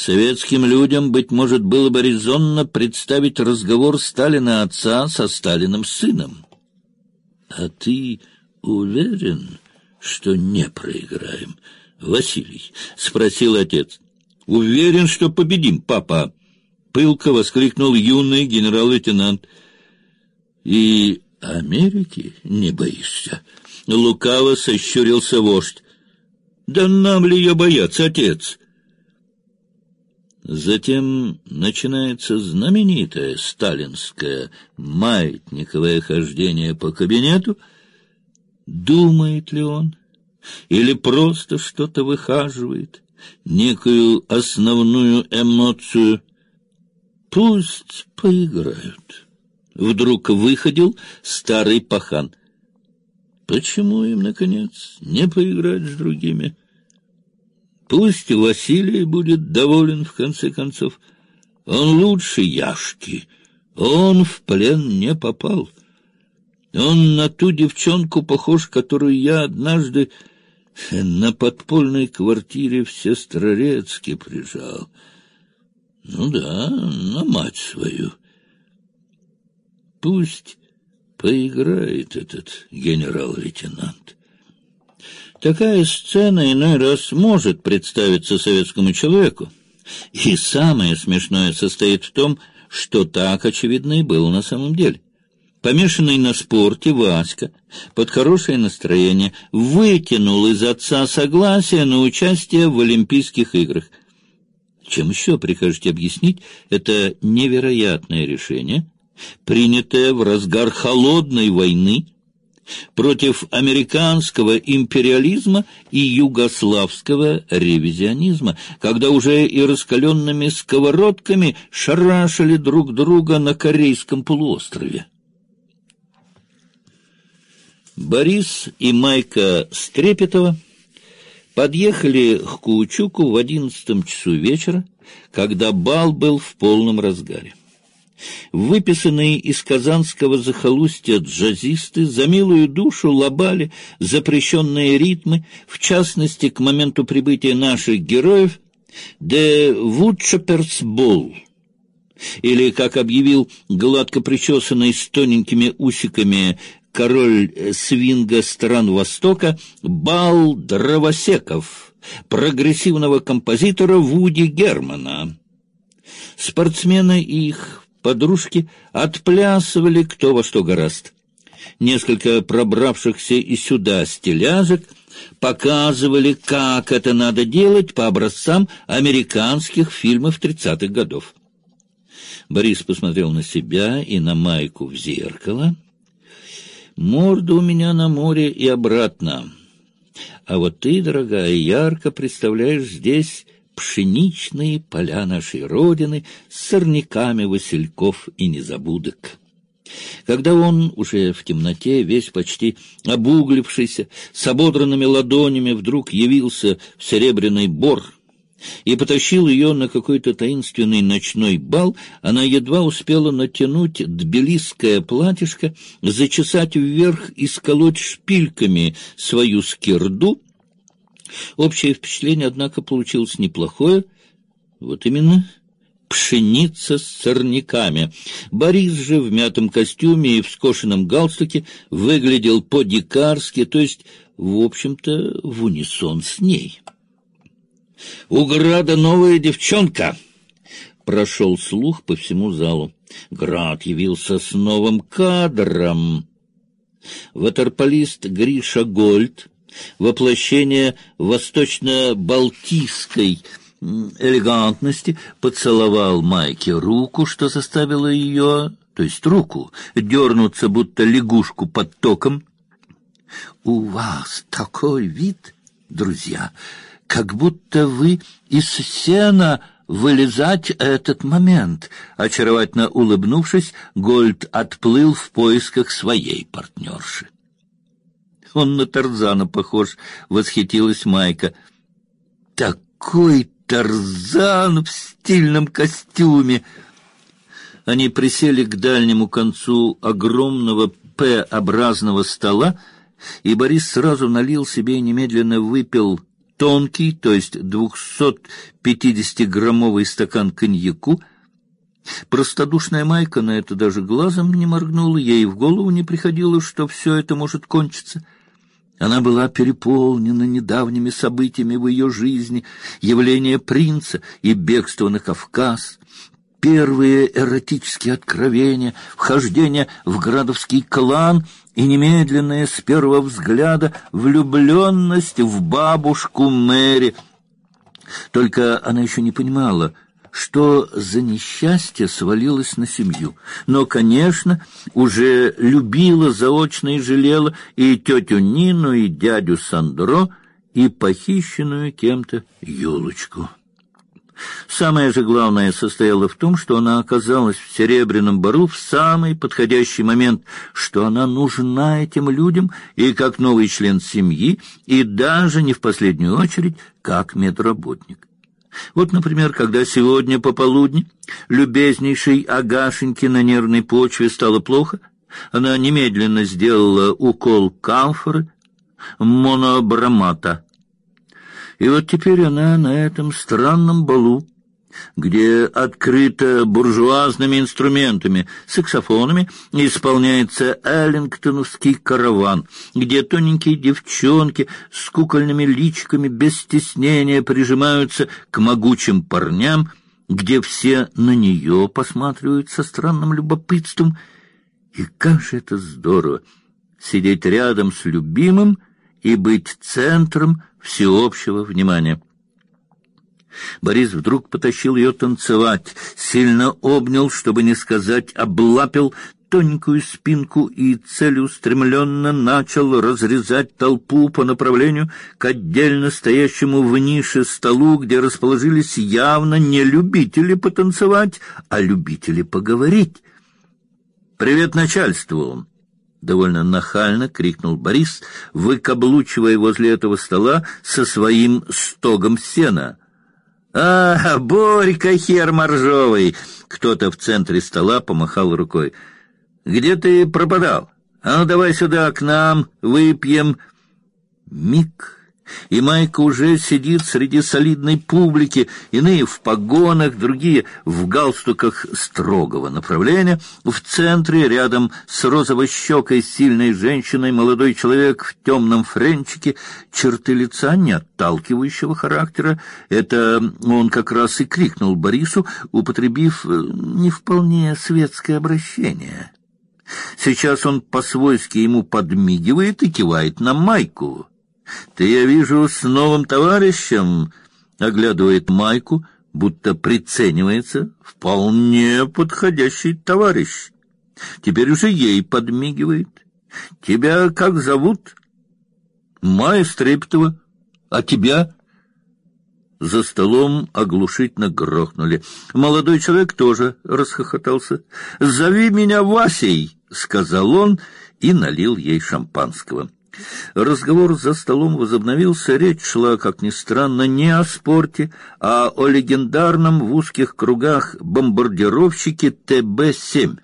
Советским людям, быть может, было бы резонно представить разговор Сталина отца со Сталиным сыном. А ты уверен, что не проиграем, Василий? спросил отец. Уверен, что победим, папа, пылко воскликнул юный генерал-лейтенант. И Америки не боишься? Лукаво сощурился вождь. Да нам ли ее бояться, отец? Затем начинается знаменитое сталинское маятниковое хождение по кабинету. Думает ли он? Или просто что-то выхаживает? Некую основную эмоцию? Пусть поиграют. Вдруг выходил старый пахан. Почему им, наконец, не поиграть с другими? Пусть Василий будет доволен в конце концов. Он лучше Яшки. Он в плен не попал. Он на ту девчонку похож, которую я однажды на подпольной квартире в Сестрорецке прижал. Ну да, на мать свою. Пусть поиграет этот генерал-лейтенант. Такая сцена иной раз может представиться советскому человеку. И самое смешное состоит в том, что так очевидно и было на самом деле. Помешанный на спорте Васька под хорошее настроение вытянул из отца согласие на участие в Олимпийских играх. Чем еще прикажете объяснить это невероятное решение, принятое в разгар холодной войны, против американского империализма и югославского ревизионизма, когда уже и раскаленными сковородками шарашили друг друга на Корейском полуострове. Борис и Майка Стрепетова подъехали к Каучуку в одиннадцатом часу вечера, когда бал был в полном разгаре. Выписанные из казанского захолустья джазисты за милую душу лобали запрещенные ритмы, в частности, к моменту прибытия наших героев, «The Woodchopper's Ball», или, как объявил гладко причесанный с тоненькими усиками король свинга стран Востока, «Бал дровосеков», прогрессивного композитора Вуди Германа. Спортсмены их Подружки отплясывали кто во что гораст. Несколько пробравшихся и сюда стиляжек показывали, как это надо делать по образцам американских фильмов тридцатых годов. Борис посмотрел на себя и на Майку в зеркало. Морда у меня на море и обратно. А вот ты, дорогая, ярко представляешь здесь пшеничные поля нашей Родины с сорняками васильков и незабудок. Когда он, уже в темноте, весь почти обуглившийся, с ободранными ладонями, вдруг явился в серебряный бор и потащил ее на какой-то таинственный ночной бал, она едва успела натянуть тбилисское платьишко, зачесать вверх и сколоть шпильками свою скирду, Общее впечатление, однако, получилось неплохое. Вот именно пшеница с сорняками. Борис же в мятом костюме и в скошенном галстуке выглядел по-дикарски, то есть, в общем-то, в унисон с ней. «У Града новая девчонка!» Прошел слух по всему залу. Град явился с новым кадром. Ватерполист Гриша Гольд воплощение восточно-балтийской элегантности, поцеловал Майке руку, что заставило ее, то есть руку, дернуться, будто лягушку под током. «У вас такой вид, друзья, как будто вы из сена вылезать этот момент». Очаровательно улыбнувшись, Гольд отплыл в поисках своей партнерши. Он на Тарзана похож, восхитилась Майка. Такой Тарзан в стильном костюме. Они присели к дальнему концу огромного П-образного стола, и Борис сразу налил себе и немедленно выпил тонкий, то есть 250-граммовый стакан коньяку. Простодушная Майка на это даже глазом не моргнула, ей в голову не приходило, что все это может кончиться. Она была переполнена недавними событиями в ее жизни, явление принца и бегство на Кавказ, первые эротические откровения, вхождение в градовский клан и немедленная с первого взгляда влюбленность в бабушку Мэри. Только она еще не понимала, что за несчастье свалилось на семью. Но, конечно, уже любила заочно и жалела и тетю Нину, и дядю Сандро, и похищенную кем-то Юлочку. Самое же главное состояло в том, что она оказалась в Серебряном Бару в самый подходящий момент, что она нужна этим людям и как новый член семьи, и даже не в последнюю очередь как медработник. Вот, например, когда сегодня пополудни любезнейшей Агашеньке на нервной почве стало плохо, она немедленно сделала укол камфоры монобромата. И вот теперь она на этом странном балу где открыто буржуазными инструментами, саксофонами, исполняется эллингтоновский караван, где тоненькие девчонки с кукольными личиками без стеснения прижимаются к могучим парням, где все на нее посматривают со странным любопытством. И как же это здорово сидеть рядом с любимым и быть центром всеобщего внимания. Борис вдруг потащил ее танцевать, сильно обнял, чтобы не сказать облапил тоненькую спинку и целеустремленно начал разрезать толпу по направлению к отдельно стоящему в нише столу, где расположились явно не любители потанцевать, а любители поговорить. «Привет начальству!» — довольно нахально крикнул Борис, выкаблучивая возле этого стола со своим стогом сена. «А, Борька, хер моржовый!» Кто-то в центре стола помахал рукой. «Где ты пропадал? А ну давай сюда, к нам, выпьем!» Миг и Майка уже сидит среди солидной публики, иные в погонах, другие в галстуках строгого направления. В центре, рядом с розово-щекой сильной женщиной, молодой человек в темном френчике, черты лица не отталкивающего характера. Это он как раз и крикнул Борису, употребив э, не вполне светское обращение. Сейчас он по-свойски ему подмигивает и кивает на Майку. Ты, я вижу, с новым товарищем, оглядывает Майку, будто приценивается. Вполне подходящий товарищ. Теперь уже ей подмигивает. Тебя как зовут? Майя Стрепетова. А тебя? За столом оглушительно грохнули. Молодой человек тоже расхохотался. «Зови меня Васей!» — сказал он и налил ей шампанского. Разговор за столом возобновился, речь шла, как ни странно, не о спорте, а о легендарном в узких кругах бомбардировщике ТБ-7.